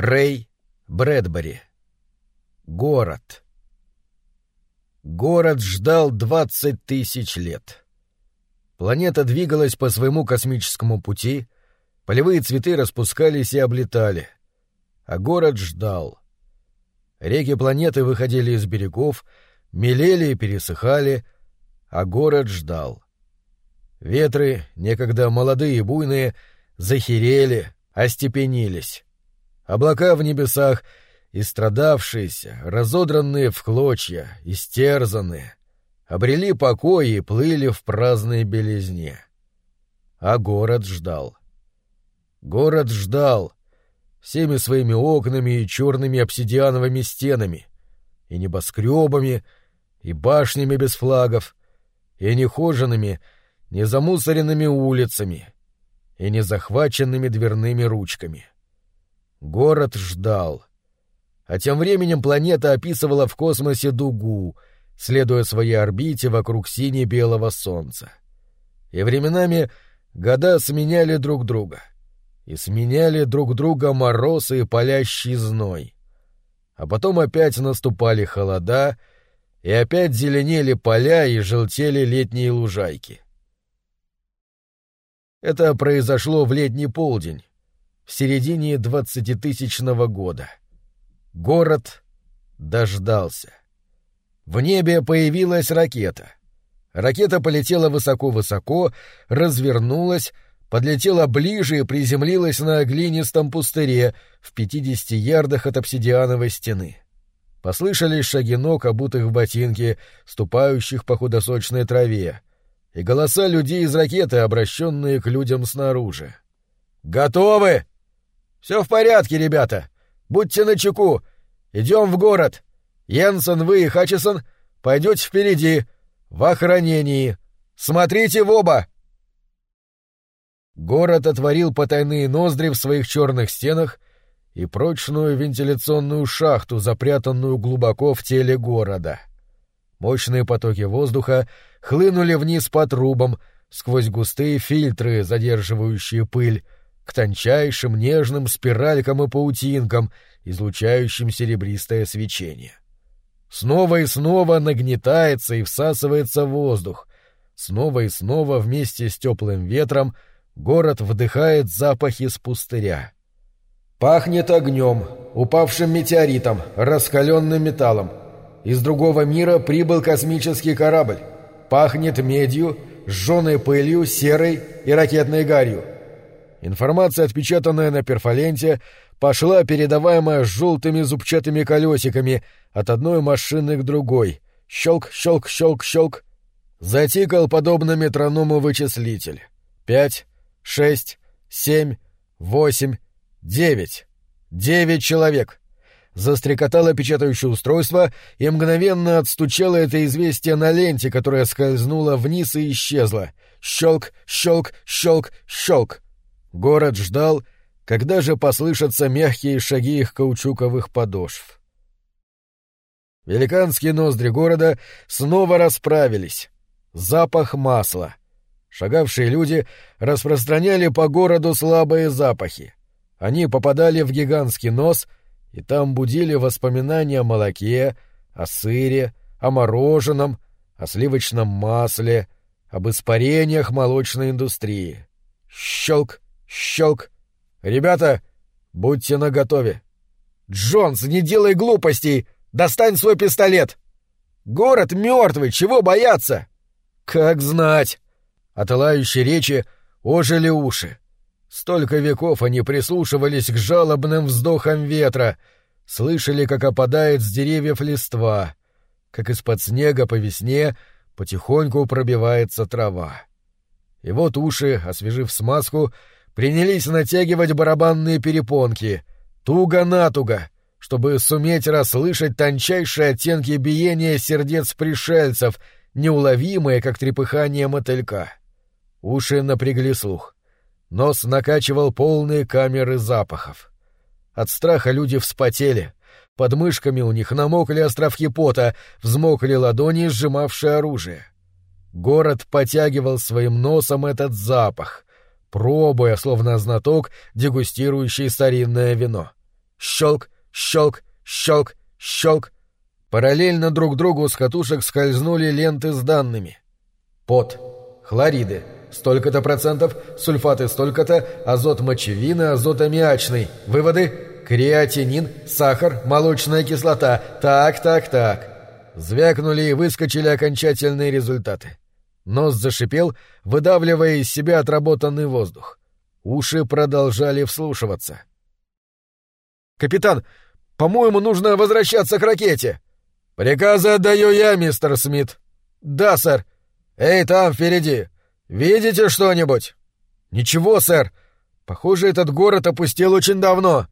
Рэй Брэдбери. Город. Город ждал двадцать тысяч лет. Планета двигалась по своему космическому пути, полевые цветы распускались и облетали, а город ждал. Реки планеты выходили из берегов, мелели и пересыхали, а город ждал. Ветры, некогда молодые и буйные, захерели, остепенились. Облака в небесах, истрадавшиеся, разодранные в клочья, истерзанные, обрели покой и плыли в праздной белизне. А город ждал. Город ждал, всеми своими окнами и черными обсидиановыми стенами, и небоскребами, и башнями без флагов, и нехоженными, незамусоренными улицами, и незахваченными дверными ручками. Город ждал. А тем временем планета описывала в космосе дугу, следуя своей орбите вокруг сине-белого Солнца. И временами года сменяли друг друга. И сменяли друг друга мороз и палящий зной. А потом опять наступали холода, и опять зеленели поля и желтели летние лужайки. Это произошло в летний полдень, в середине двадцатитысячного года. Город дождался. В небе появилась ракета. Ракета полетела высоко-высоко, развернулась, подлетела ближе и приземлилась на глинистом пустыре в пятидесяти ярдах от обсидиановой стены. Послышались шаги ног, обутых в ботинки, ступающих по худосочной траве, и голоса людей из ракеты, обращенные к людям снаружи. «Готовы!» «Все в порядке, ребята! Будьте начеку! Идем в город! Йенсен, вы и Хатчесон пойдете впереди, в охранении! Смотрите в оба!» Город отворил потайные ноздри в своих черных стенах и прочную вентиляционную шахту, запрятанную глубоко в теле города. Мощные потоки воздуха хлынули вниз по трубам, сквозь густые фильтры, задерживающие пыль, к тончайшим нежным спиралькам и паутинкам, излучающим серебристое свечение. Снова и снова нагнетается и всасывается воздух. Снова и снова вместе с теплым ветром город вдыхает запахи с пустыря. Пахнет огнем, упавшим метеоритом, раскаленным металлом. Из другого мира прибыл космический корабль. Пахнет медью, сжженной пылью, серой и ракетной гарью. Информация, отпечатанная на перфоленте, пошла передаваемая желтыми зубчатыми колесиками от одной машины к другой. Щелк, щелк, щелк, щелк. Затикал подобно метроному вычислитель. Пять, шесть, семь, восемь, девять. Девять человек. Застрекотало печатающее устройство и мгновенно отстучало это известие на ленте, которая скользнула вниз и исчезла. Щелк, щелк, щелк, щелк. Город ждал, когда же послышатся мягкие шаги их каучуковых подошв. Великанские ноздри города снова расправились. Запах масла. Шагавшие люди распространяли по городу слабые запахи. Они попадали в гигантский нос, и там будили воспоминания о молоке, о сыре, о мороженом, о сливочном масле, об испарениях молочной индустрии. Щелк, щелк. «Ребята, будьте наготове!» «Джонс, не делай глупостей! Достань свой пистолет!» «Город мертвый, чего бояться?» «Как знать!» От лающей речи ожили уши. Столько веков они прислушивались к жалобным вздохам ветра, слышали, как опадает с деревьев листва, как из-под снега по весне потихоньку пробивается трава. И вот уши, освежив смазку, принялись натягивать барабанные перепонки, туго-натуго, чтобы суметь расслышать тончайшие оттенки биения сердец пришельцев, неуловимые, как трепыхание мотылька. Уши напрягли слух. Нос накачивал полные камеры запахов. От страха люди вспотели. Под мышками у них намокли островки пота, взмокли ладони, сжимавшие оружие. Город потягивал своим носом этот запах, пробуя, словно знаток, дегустирующий старинное вино. щелк, щелк, щелк, щелк. Параллельно друг другу с катушек скользнули ленты с данными. Пот, хлориды, столько-то процентов, сульфаты столько-то, азот мочевины, азот аммиачный. Выводы? Креатинин, сахар, молочная кислота. Так, так, так. Звякнули и выскочили окончательные результаты. Нос зашипел, выдавливая из себя отработанный воздух. Уши продолжали вслушиваться. «Капитан, по-моему, нужно возвращаться к ракете!» «Приказы отдаю я, мистер Смит». «Да, сэр». «Эй, там, впереди! Видите что-нибудь?» «Ничего, сэр. Похоже, этот город опустел очень давно».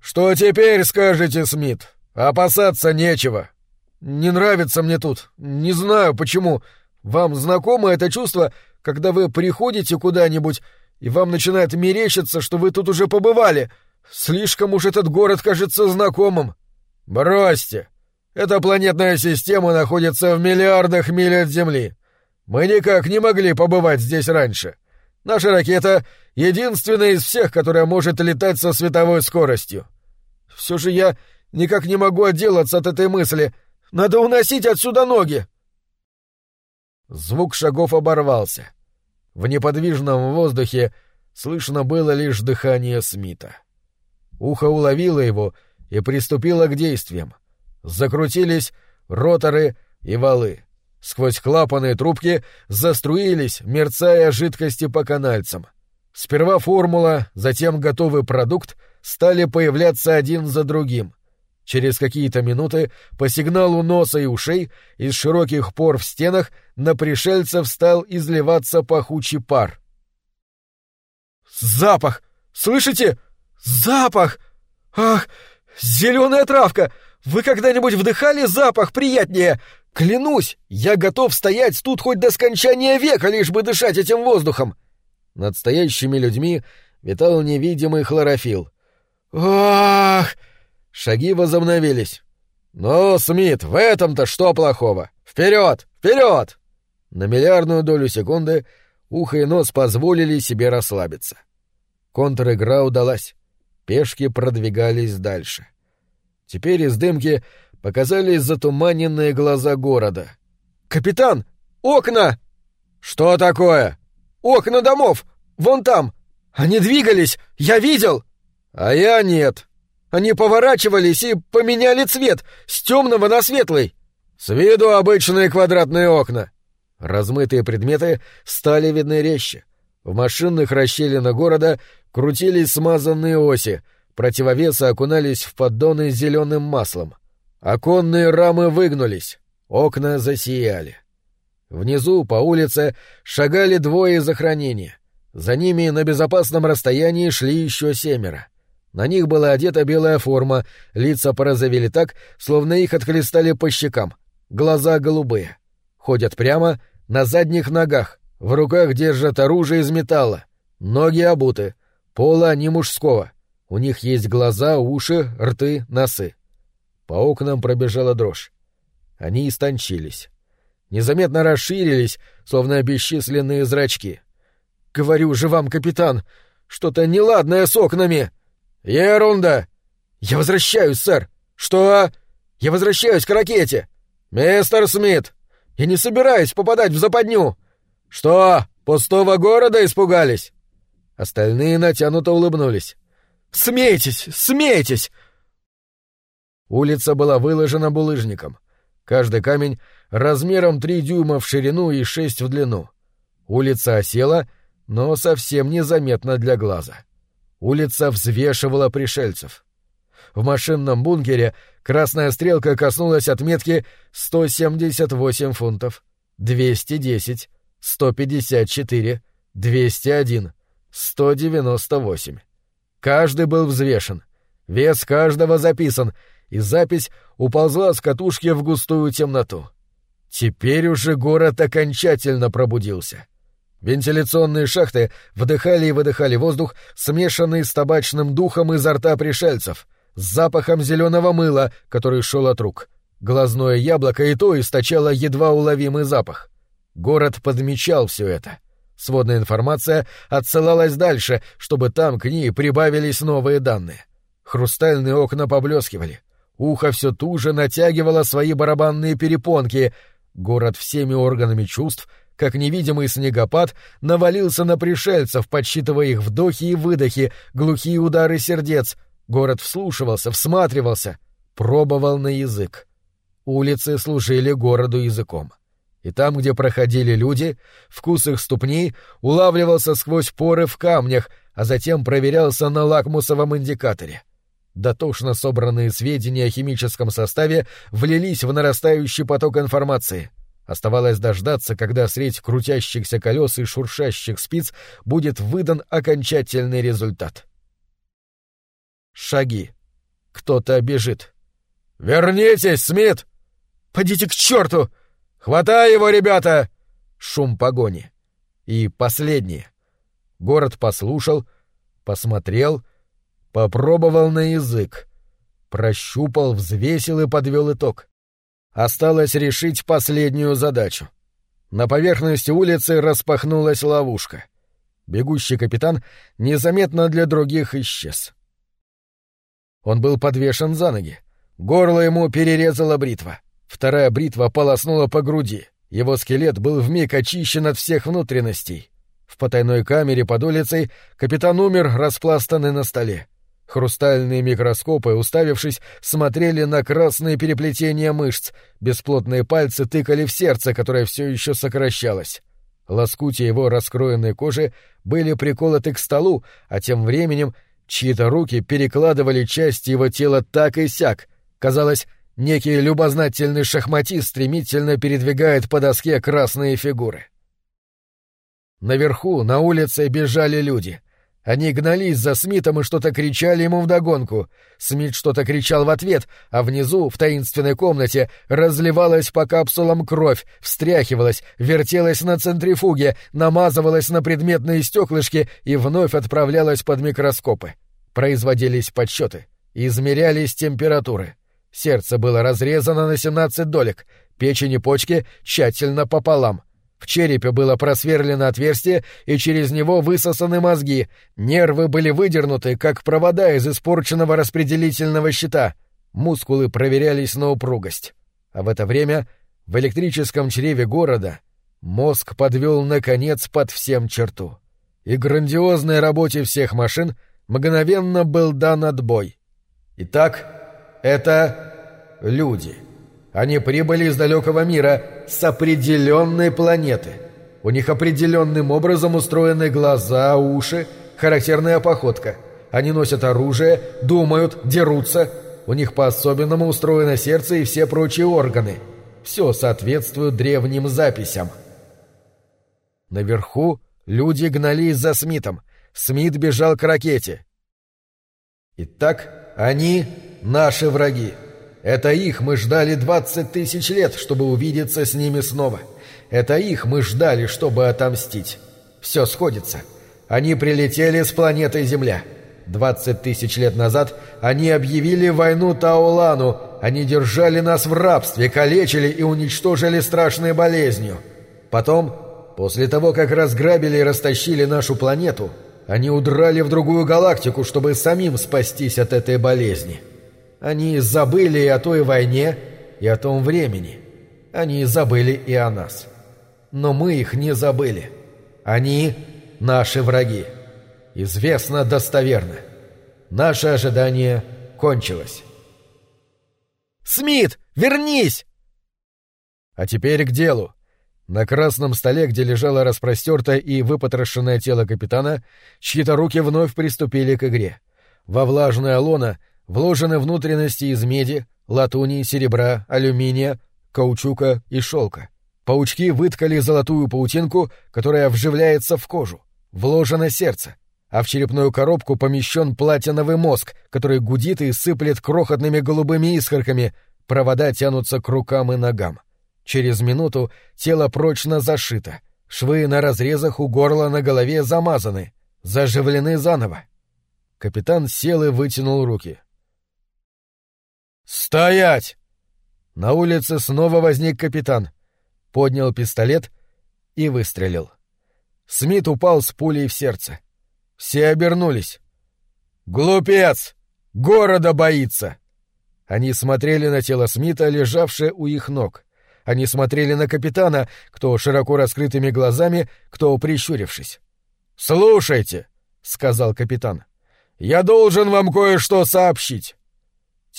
«Что теперь скажете, Смит? Опасаться нечего». «Не нравится мне тут. Не знаю, почему. Вам знакомо это чувство, когда вы приходите куда-нибудь, и вам начинает мерещиться, что вы тут уже побывали? Слишком уж этот город кажется знакомым». «Бросьте. Эта планетная система находится в миллиардах миль от Земли. Мы никак не могли побывать здесь раньше. Наша ракета — единственная из всех, которая может летать со световой скоростью. Все же я никак не могу отделаться от этой мысли. Надо уносить отсюда ноги!» Звук шагов оборвался. В неподвижном воздухе слышно было лишь дыхание Смита. Ухо уловило его и приступило к действиям. Закрутились роторы и валы. Сквозь клапаны трубки заструились, мерцая жидкости по канальцам. Сперва формула, затем готовый продукт стали появляться один за другим. Через какие-то минуты по сигналу носа и ушей из широких пор в стенах на пришельцев стал изливаться пахучий пар. «Запах! Слышите? Запах! Ах, зеленая травка! Вы когда-нибудь вдыхали запах приятнее? Клянусь, я готов стоять тут хоть до скончания века, лишь бы дышать этим воздухом!» Над стоящими людьми витал невидимый хлорофилл. «Ах!» Шаги возобновились. «Ну, Смит, в этом-то что плохого? Вперед! Вперед!» На миллиардную долю секунды ухо и нос позволили себе расслабиться. Контр-игра удалась. Пешки продвигались дальше. — Теперь из дымки показались затуманенные глаза города. «Капитан! Окна!» «Что такое?» «Окна домов! Вон там! Они двигались! Я видел!» «А я нет!» «Они поворачивались и поменяли цвет с темного на светлый!» «С виду обычные квадратные окна!» Размытые предметы стали видны резче. В машинных расщелинах города крутились смазанные оси — Противовесы окунались в поддоны зеленым маслом. Оконные рамы выгнулись, окна засияли. Внизу, по улице, шагали двое из охранения. За ними на безопасном расстоянии шли еще семеро. На них была одета белая форма, лица порозовели так, словно их отхлестали по щекам, глаза голубые. Ходят прямо, на задних ногах, в руках держат оружие из металла, ноги обуты, пола не мужского — у них есть глаза, уши, рты, носы. По окнам пробежала дрожь. Они истончились. Незаметно расширились, словно бесчисленные зрачки. «Говорю же вам, капитан, что-то неладное с окнами!» «Ерунда!» «Я возвращаюсь, сэр!» «Что?» «Я возвращаюсь к ракете!» «Мистер Смит!» «Я не собираюсь попадать в западню!» «Что, пустого города испугались?» Остальные натянуто улыбнулись. Смейтесь! Смейтесь!» Улица была выложена булыжником. Каждый камень размером три дюйма в ширину и шесть в длину. Улица осела, но совсем незаметно для глаза. Улица взвешивала пришельцев. В машинном бункере красная стрелка коснулась отметки 178 фунтов, 210, 154, 201, 198. Каждый был взвешен. Вес каждого записан, и запись уползла с катушки в густую темноту. Теперь уже город окончательно пробудился. Вентиляционные шахты вдыхали и выдыхали воздух, смешанный с табачным духом изо рта пришельцев, с запахом зеленого мыла, который шел от рук. Глазное яблоко и то источало едва уловимый запах. Город подмечал все это — Сводная информация отсылалась дальше, чтобы там к ней прибавились новые данные. Хрустальные окна поблескивали. Ухо все туже натягивало свои барабанные перепонки. Город всеми органами чувств, как невидимый снегопад, навалился на пришельцев, подсчитывая их вдохи и выдохи, глухие удары сердец. Город вслушивался, всматривался, пробовал на язык. Улицы служили городу языком. И там, где проходили люди, вкус их ступней улавливался сквозь поры в камнях, а затем проверялся на лакмусовом индикаторе. Дотошно собранные сведения о химическом составе влились в нарастающий поток информации. Оставалось дождаться, когда средь крутящихся колес и шуршащих спиц будет выдан окончательный результат. Шаги. Кто-то бежит. «Вернитесь, Смит!» «Подите к черту!» «Хватай его, ребята!» Шум погони. И последнее. Город послушал, посмотрел, попробовал на язык. Прощупал, взвесил и подвел итог. Осталось решить последнюю задачу. На поверхности улицы распахнулась ловушка. Бегущий капитан незаметно для других исчез. Он был подвешен за ноги. Горло ему перерезала бритва. Вторая бритва полоснула по груди. Его скелет был вмиг очищен от всех внутренностей. В потайной камере под улицей капитан умер, распластанный на столе. Хрустальные микроскопы, уставившись, смотрели на красные переплетения мышц, бесплотные пальцы тыкали в сердце, которое все еще сокращалось. Лоскути его раскроенной кожи были приколоты к столу, а тем временем чьи-то руки перекладывали части его тела так и сяк. Казалось, Некий любознательный шахматист стремительно передвигает по доске красные фигуры. Наверху, на улице, бежали люди. Они гнались за Смитом и что-то кричали ему вдогонку. Смит что-то кричал в ответ, а внизу, в таинственной комнате, разливалась по капсулам кровь, встряхивалась, вертелась на центрифуге, намазывалась на предметные стеклышки и вновь отправлялась под микроскопы. Производились подсчеты, измерялись температуры. Сердце было разрезано на 17 долек, печень и почки тщательно пополам. В черепе было просверлено отверстие, и через него высосаны мозги. Нервы были выдернуты, как провода из испорченного распределительного щита. Мускулы проверялись на упругость. А в это время в электрическом чреве города мозг подвел наконец под всем черту. И грандиозной работе всех машин мгновенно был дан отбой. Итак, это люди. Они прибыли из далекого мира с определенной планеты. У них определенным образом устроены глаза, уши, характерная походка. Они носят оружие, думают, дерутся. У них по-особенному устроено сердце и все прочие органы. Все соответствует древним записям. Наверху люди гнались за Смитом. Смит бежал к ракете. Итак, они наши враги. Это их мы ждали двадцать тысяч лет, чтобы увидеться с ними снова. Это их мы ждали, чтобы отомстить. Все сходится. Они прилетели с планеты Земля. Двадцать тысяч лет назад они объявили войну Таулану. Они держали нас в рабстве, калечили и уничтожили страшной болезнью. Потом, после того, как разграбили и растащили нашу планету, они удрали в другую галактику, чтобы самим спастись от этой болезни. Они забыли и о той войне, и о том времени. Они забыли и о нас. Но мы их не забыли. Они — наши враги. Известно достоверно. Наше ожидание кончилось. «Смит, вернись!» А теперь к делу. На красном столе, где лежало распростертое и выпотрошенное тело капитана, чьи-то руки вновь приступили к игре. Во влажное лоно Вложены внутренности из меди, латуни, серебра, алюминия, каучука и шелка. Паучки выткали золотую паутинку, которая вживляется в кожу. Вложено сердце, а в черепную коробку помещен платиновый мозг, который гудит и сыплет крохотными голубыми искорками, провода тянутся к рукам и ногам. Через минуту тело прочно зашито, швы на разрезах у горла на голове замазаны, заживлены заново. Капитан сел и вытянул руки. «Стоять!» На улице снова возник капитан. Поднял пистолет и выстрелил. Смит упал с пулей в сердце. Все обернулись. «Глупец! Города боится!» Они смотрели на тело Смита, лежавшее у их ног. Они смотрели на капитана, кто широко раскрытыми глазами, кто прищурившись. «Слушайте», — сказал капитан, — «я должен вам кое-что сообщить».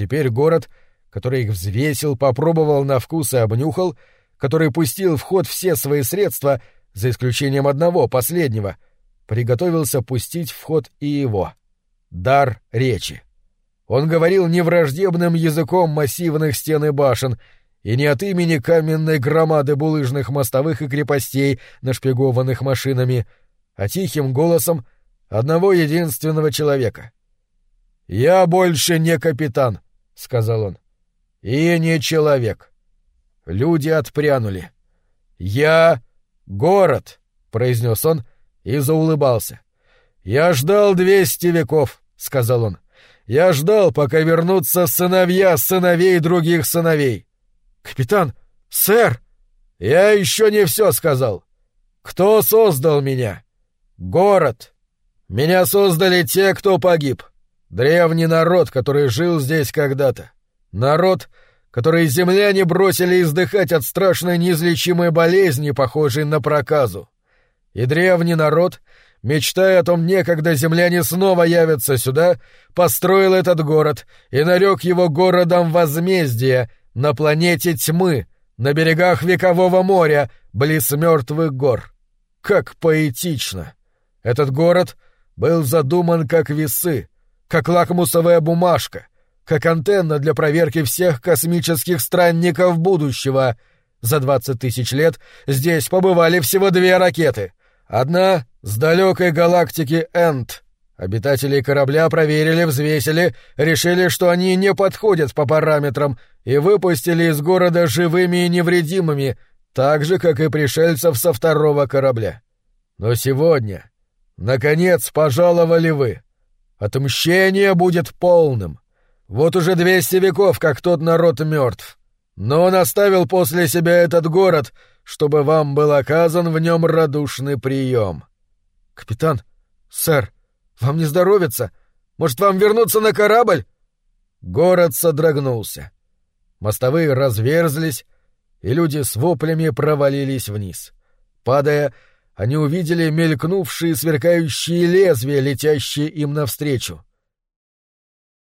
Теперь город, который их взвесил, попробовал на вкус и обнюхал, который пустил в ход все свои средства, за исключением одного, последнего, приготовился пустить в ход и его — дар речи. Он говорил невраждебным языком массивных стен и башен — и не от имени каменной громады булыжных мостовых и крепостей, нашпигованных машинами, а тихим голосом одного единственного человека. «Я больше не капитан», — сказал он, — «и не человек». Люди отпрянули. «Я — город», — произнес он и заулыбался. «Я ждал двести веков», — сказал он. «Я ждал, пока вернутся сыновья сыновей других сыновей. «Капитан! Сэр!» «Я еще не все сказал. Кто создал меня? Город. Меня создали те, кто погиб. Древний народ, который жил здесь когда-то. Народ, который земляне бросили издыхать от страшной неизлечимой болезни, похожей на проказу. И древний народ, мечтая о том дне, когда земляне снова явятся сюда, построил этот город и нарек его городом возмездия, на планете тьмы, на берегах векового моря, близ мертвых гор. Как поэтично! Этот город был задуман как весы, как лакмусовая бумажка, как антенна для проверки всех космических странников будущего. За двадцать тысяч лет здесь побывали всего две ракеты. Одна с далекой галактики Энд, Обитатели корабля проверили, взвесили, решили, что они не подходят по параметрам, и выпустили из города живыми и невредимыми, так же, как и пришельцев со второго корабля. Но сегодня, наконец, пожаловали вы. Отмщение будет полным. Вот уже двести веков, как тот народ мертв. Но он оставил после себя этот город, чтобы вам был оказан в нем радушный прием. — Капитан, сэр, — вам не здоровится? Может, вам вернуться на корабль? Город содрогнулся. Мостовые разверзлись, и люди с воплями провалились вниз. Падая, они увидели мелькнувшие сверкающие лезвия, летящие им навстречу.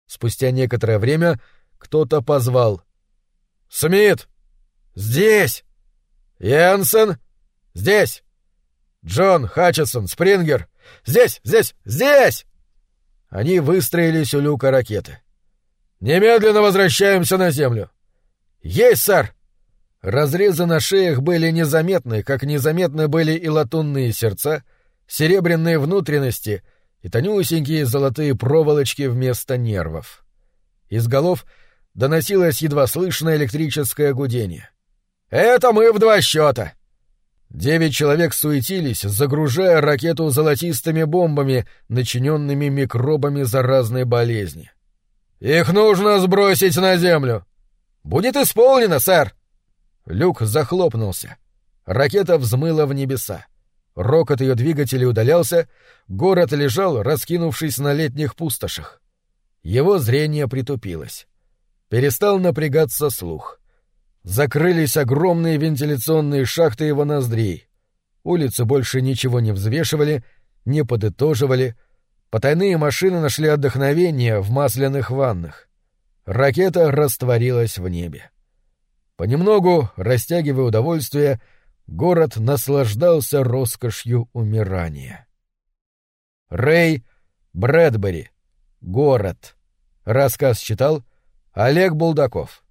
Спустя некоторое время кто-то позвал. «Смит! Здесь! Янсен! Здесь! Джон, Хатчесон, Спрингер! Здесь! Здесь! Здесь!» Они выстроились у люка ракеты. «Немедленно возвращаемся на Землю!» «Есть, сэр!» Разрезы на шеях были незаметны, как незаметны были и латунные сердца, серебряные внутренности и тонюсенькие золотые проволочки вместо нервов. Из голов доносилось едва слышное электрическое гудение. «Это мы в два счета!» Девять человек суетились, загружая ракету золотистыми бомбами, начиненными микробами заразной болезни. «Их нужно сбросить на землю!» «Будет исполнено, сэр!» Люк захлопнулся. Ракета взмыла в небеса. Рокот ее двигателей удалялся, город лежал, раскинувшись на летних пустошах. Его зрение притупилось. Перестал напрягаться слух. Закрылись огромные вентиляционные шахты его ноздрей. Улицы больше ничего не взвешивали, не подытоживали. Потайные машины нашли отдохновение в масляных ваннах. Ракета растворилась в небе. Понемногу, растягивая удовольствие, город наслаждался роскошью умирания. Рэй Брэдбери. Город. Рассказ читал Олег Булдаков.